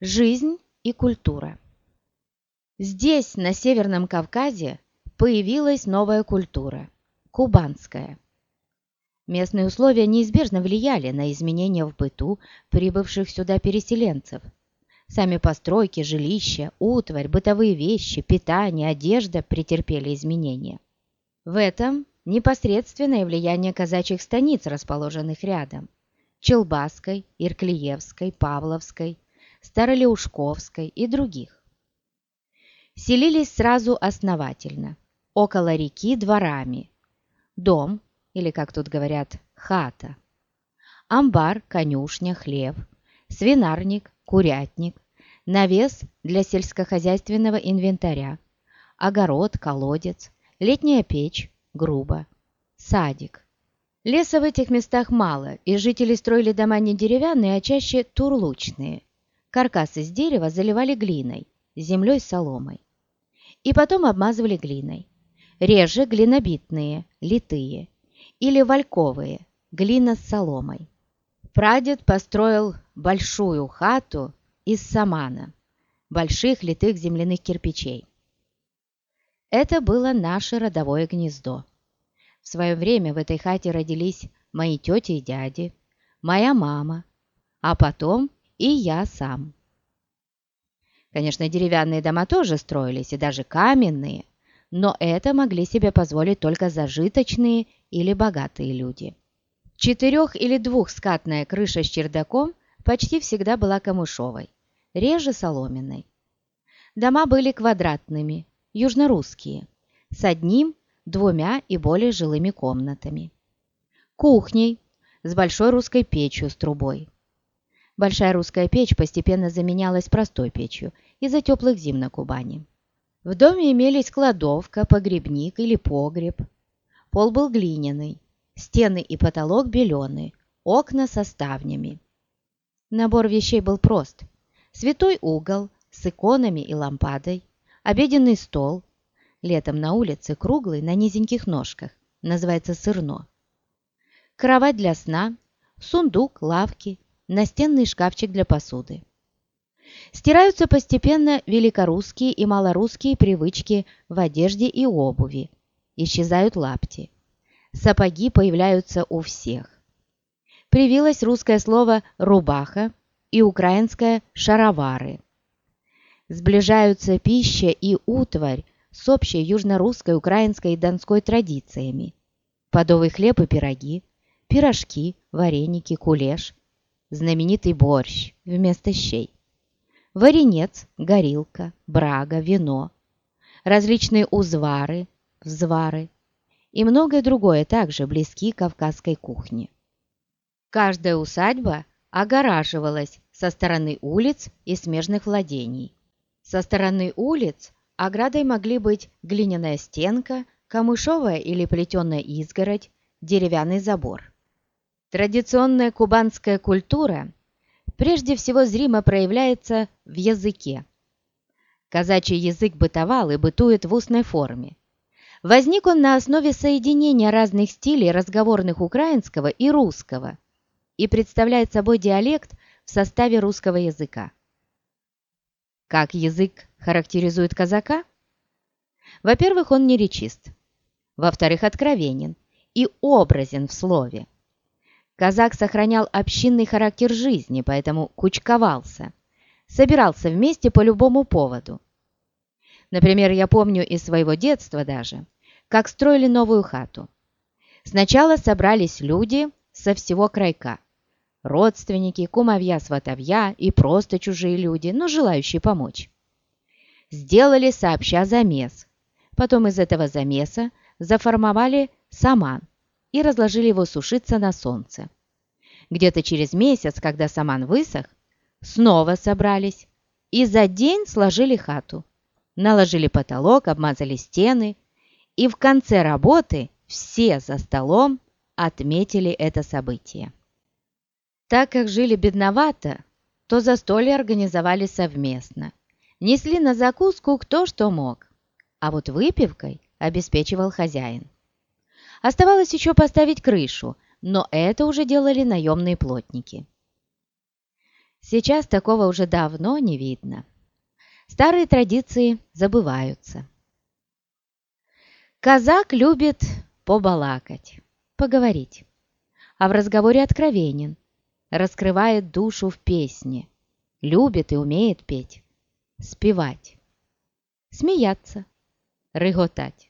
Жизнь и культура. Здесь, на Северном Кавказе, появилась новая культура – кубанская. Местные условия неизбежно влияли на изменения в быту прибывших сюда переселенцев. Сами постройки, жилища, утварь, бытовые вещи, питание, одежда претерпели изменения. В этом непосредственное влияние казачьих станиц, расположенных рядом – Челбасской, Ирклиевской, Павловской – Старолеушковской и других. Селились сразу основательно, около реки дворами. Дом, или, как тут говорят, хата. Амбар, конюшня, хлев, свинарник, курятник, навес для сельскохозяйственного инвентаря, огород, колодец, летняя печь, грубо, садик. Леса в этих местах мало, и жители строили дома не деревянные, а чаще турлучные. Каркас из дерева заливали глиной, землей соломой. И потом обмазывали глиной. Реже глинобитные, литые. Или вальковые, глина с соломой. Прадед построил большую хату из самана, больших литых земляных кирпичей. Это было наше родовое гнездо. В свое время в этой хате родились мои тети и дяди, моя мама, а потом и я сам. Конечно, деревянные дома тоже строились, и даже каменные, но это могли себе позволить только зажиточные или богатые люди. Четырех- или двухскатная крыша с чердаком почти всегда была камышовой, реже соломенной. Дома были квадратными, южнорусские, с одним, двумя и более жилыми комнатами. Кухней, с большой русской печью с трубой. Большая русская печь постепенно заменялась простой печью из-за теплых зим на Кубани. В доме имелись кладовка, погребник или погреб. Пол был глиняный, стены и потолок беленые, окна со ставнями. Набор вещей был прост. Святой угол с иконами и лампадой, обеденный стол, летом на улице круглый на низеньких ножках, называется сырно. Кровать для сна, сундук, лавки, настенный шкафчик для посуды. Стираются постепенно великорусские и малорусские привычки в одежде и обуви. Исчезают лапти. Сапоги появляются у всех. Привилось русское слово «рубаха» и украинское «шаровары». Сближаются пища и утварь с общей южно-русской, украинской и донской традициями. Подовый хлеб и пироги, пирожки, вареники, кулеш, знаменитый борщ вместо щей, варенец, горилка, брага, вино, различные узвары, взвары и многое другое также близки кавказской кухне. Каждая усадьба огораживалась со стороны улиц и смежных владений. Со стороны улиц оградой могли быть глиняная стенка, камышовая или плетеная изгородь, деревянный забор. Традиционная кубанская культура прежде всего зримо проявляется в языке. Казачий язык бытовал и бытует в устной форме. Возник он на основе соединения разных стилей разговорных украинского и русского и представляет собой диалект в составе русского языка. Как язык характеризует казака? Во-первых, он не речист. Во-вторых, откровенен и образен в слове. Казак сохранял общинный характер жизни, поэтому кучковался. Собирался вместе по любому поводу. Например, я помню из своего детства даже, как строили новую хату. Сначала собрались люди со всего крайка. Родственники, кумовья-сватовья и просто чужие люди, но желающие помочь. Сделали сообща замес. Потом из этого замеса заформовали саман и разложили его сушиться на солнце. Где-то через месяц, когда саман высох, снова собрались и за день сложили хату. Наложили потолок, обмазали стены, и в конце работы все за столом отметили это событие. Так как жили бедновато, то застолье организовали совместно. Несли на закуску кто что мог, а вот выпивкой обеспечивал хозяин. Оставалось еще поставить крышу, но это уже делали наемные плотники. Сейчас такого уже давно не видно. Старые традиции забываются. Казак любит побалакать, поговорить, а в разговоре откровенен, раскрывает душу в песне, любит и умеет петь, спевать, смеяться, рыготать.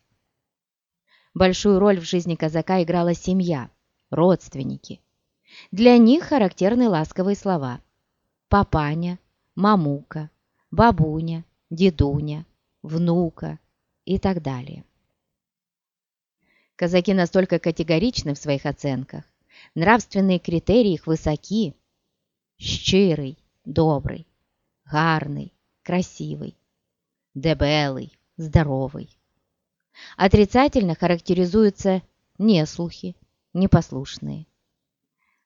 Большую роль в жизни казака играла семья, родственники. Для них характерны ласковые слова «папаня», «мамука», «бабуня», «дедуня», «внука» и так далее. Казаки настолько категоричны в своих оценках, нравственные критерии их высоки. Щирый, добрый, гарный, красивый, дебелый, здоровый. Отрицательно характеризуются неслухи, непослушные,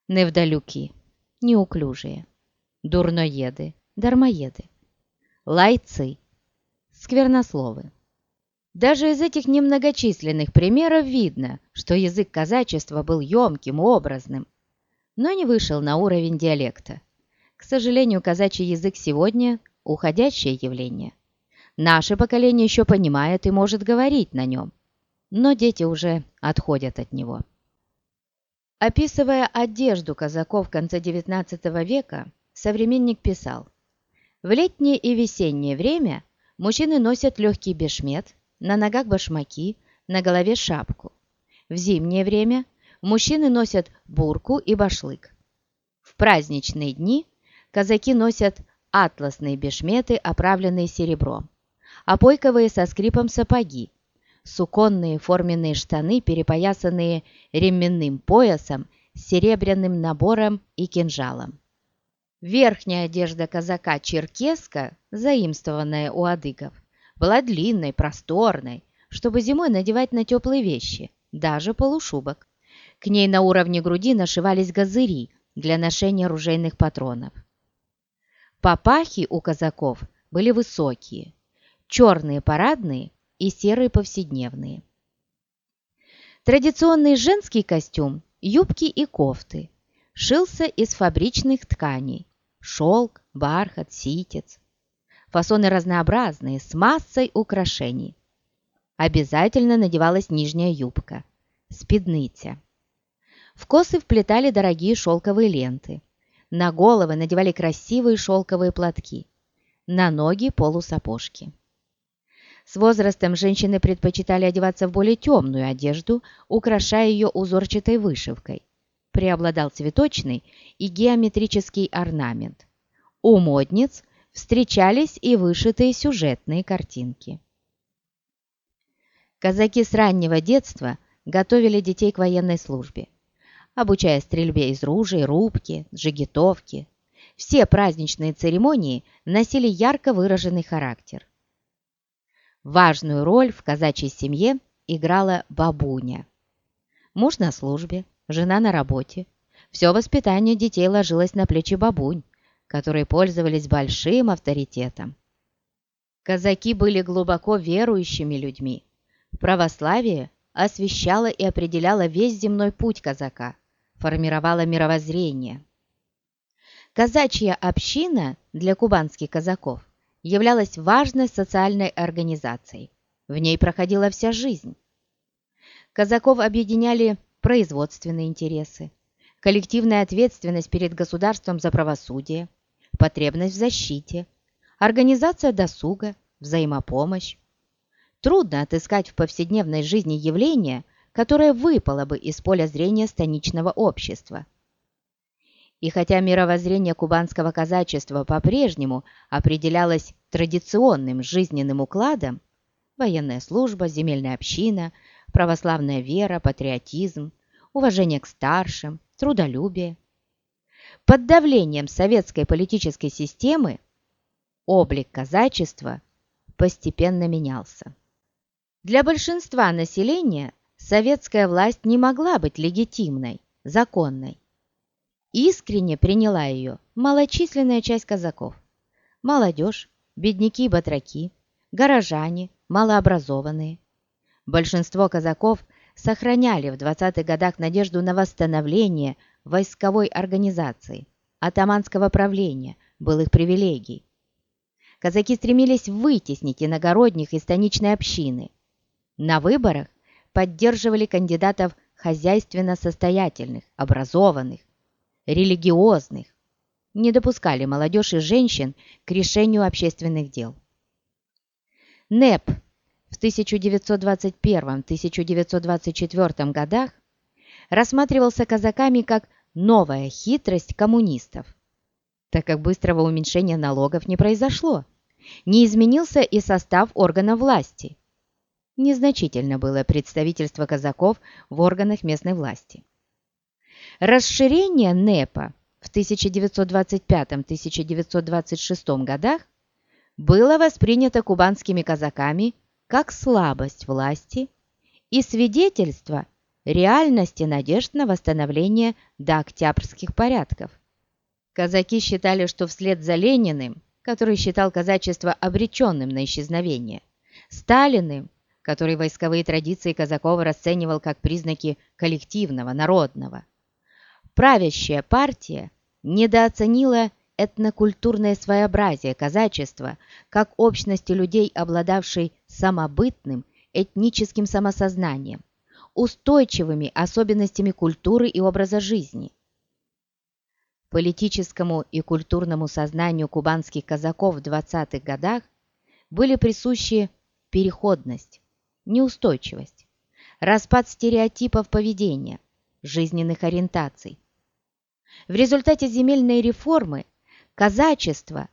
невдалюки, неуклюжие, дурноеды, дармоеды, лайцы, сквернословы. Даже из этих немногочисленных примеров видно, что язык казачества был емким, образным, но не вышел на уровень диалекта. К сожалению, казачий язык сегодня – уходящее явление. Наше поколение еще понимает и может говорить на нем, но дети уже отходят от него. Описывая одежду казаков в конце XIX века, современник писал, «В летнее и весеннее время мужчины носят легкий бешмет, на ногах башмаки, на голове шапку. В зимнее время мужчины носят бурку и башлык. В праздничные дни казаки носят атласные бешметы, оправленные серебром, опойковые со скрипом сапоги, суконные форменные штаны, перепоясанные ременным поясом с серебряным набором и кинжалом. Верхняя одежда казака черкеска, заимствованная у адыгов, была длинной, просторной, чтобы зимой надевать на теплые вещи, даже полушубок. К ней на уровне груди нашивались газыри для ношения ружейных патронов. Папахи у казаков были высокие, черные парадные и серые повседневные. Традиционный женский костюм, юбки и кофты, шился из фабричных тканей – шелк, бархат, ситец. Фасоны разнообразные, с массой украшений. Обязательно надевалась нижняя юбка, спидныця. В косы вплетали дорогие шелковые ленты. На головы надевали красивые шелковые платки. На ноги полусапожки. С возрастом женщины предпочитали одеваться в более темную одежду, украшая ее узорчатой вышивкой. Преобладал цветочный и геометрический орнамент. У модниц встречались и вышитые сюжетные картинки. Казаки с раннего детства готовили детей к военной службе, обучая стрельбе из ружей, рубки, джигитовки. Все праздничные церемонии носили ярко выраженный характер. Важную роль в казачьей семье играла бабуня. Муж на службе, жена на работе. Все воспитание детей ложилось на плечи бабунь, которые пользовались большим авторитетом. Казаки были глубоко верующими людьми. Православие освещало и определяло весь земной путь казака, формировало мировоззрение. Казачья община для кубанских казаков являлась важной социальной организацией. В ней проходила вся жизнь. Казаков объединяли производственные интересы, коллективная ответственность перед государством за правосудие, потребность в защите, организация досуга, взаимопомощь. Трудно отыскать в повседневной жизни явление, которое выпало бы из поля зрения станичного общества. И хотя мировоззрение кубанского казачества по-прежнему определялось традиционным жизненным укладом, военная служба, земельная община, православная вера, патриотизм, уважение к старшим, трудолюбие, под давлением советской политической системы облик казачества постепенно менялся. Для большинства населения советская власть не могла быть легитимной, законной. Искренне приняла ее малочисленная часть казаков. Молодежь, бедняки и батраки, горожане, малообразованные. Большинство казаков сохраняли в 20-х годах надежду на восстановление войсковой организации, атаманского правления, былых привилегий. Казаки стремились вытеснить иногородних из станичной общины. На выборах поддерживали кандидатов хозяйственно состоятельных, образованных, религиозных, не допускали молодежь и женщин к решению общественных дел. НЭП в 1921-1924 годах рассматривался казаками как новая хитрость коммунистов, так как быстрого уменьшения налогов не произошло, не изменился и состав органов власти. Незначительно было представительство казаков в органах местной власти. Расширение НЭПа в 1925-1926 годах было воспринято кубанскими казаками как слабость власти и свидетельство реальности надежд на восстановление до порядков. Казаки считали, что вслед за Лениным, который считал казачество обреченным на исчезновение, Сталиным, который войсковые традиции Казакова расценивал как признаки коллективного, народного, правящая партия недооценила этнокультурное своеобразие казачества как общности людей, обладавшей самобытным этническим самосознанием, устойчивыми особенностями культуры и образа жизни. Политическому и культурному сознанию кубанских казаков в 20-х годах были присущи переходность, неустойчивость, распад стереотипов поведения, жизненных ориентаций, в результате земельной реформы казачество,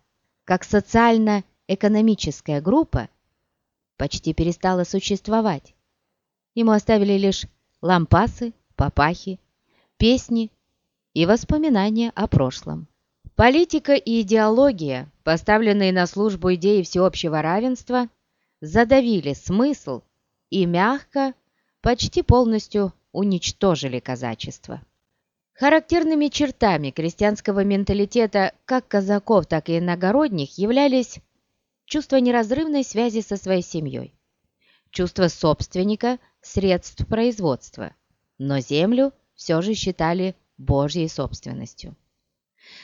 как социально-экономическая группа, почти перестало существовать. Ему оставили лишь лампасы, папахи, песни и воспоминания о прошлом. Политика и идеология, поставленные на службу идеи всеобщего равенства, задавили смысл и мягко, почти полностью уничтожили казачество. Характерными чертами крестьянского менталитета как казаков, так и иногородних являлись чувство неразрывной связи со своей семьей, чувство собственника средств производства, но землю все же считали Божьей собственностью.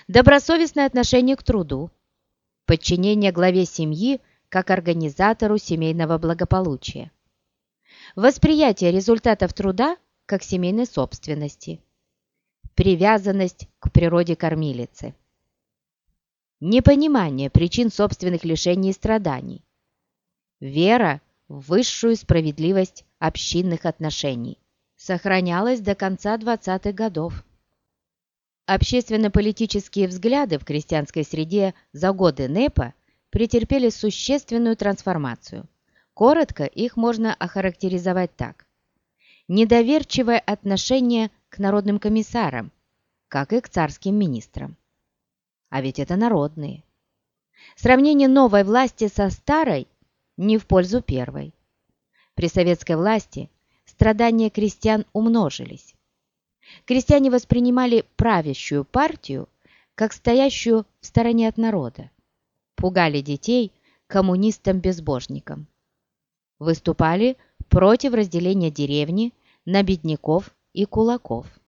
Добросовестное отношение к труду, подчинение главе семьи как организатору семейного благополучия, восприятие результатов труда как семейной собственности – привязанность к природе кормилицы, непонимание причин собственных лишений и страданий, вера в высшую справедливость общинных отношений сохранялась до конца 20-х годов. Общественно-политические взгляды в крестьянской среде за годы НЭПа претерпели существенную трансформацию. Коротко их можно охарактеризовать так. Недоверчивое отношение к народным комиссарам, как и к царским министрам. А ведь это народные. Сравнение новой власти со старой не в пользу первой. При советской власти страдания крестьян умножились. Крестьяне воспринимали правящую партию как стоящую в стороне от народа. Пугали детей коммунистам-безбожникам. Выступали против разделения деревни на бедняков и кулаков.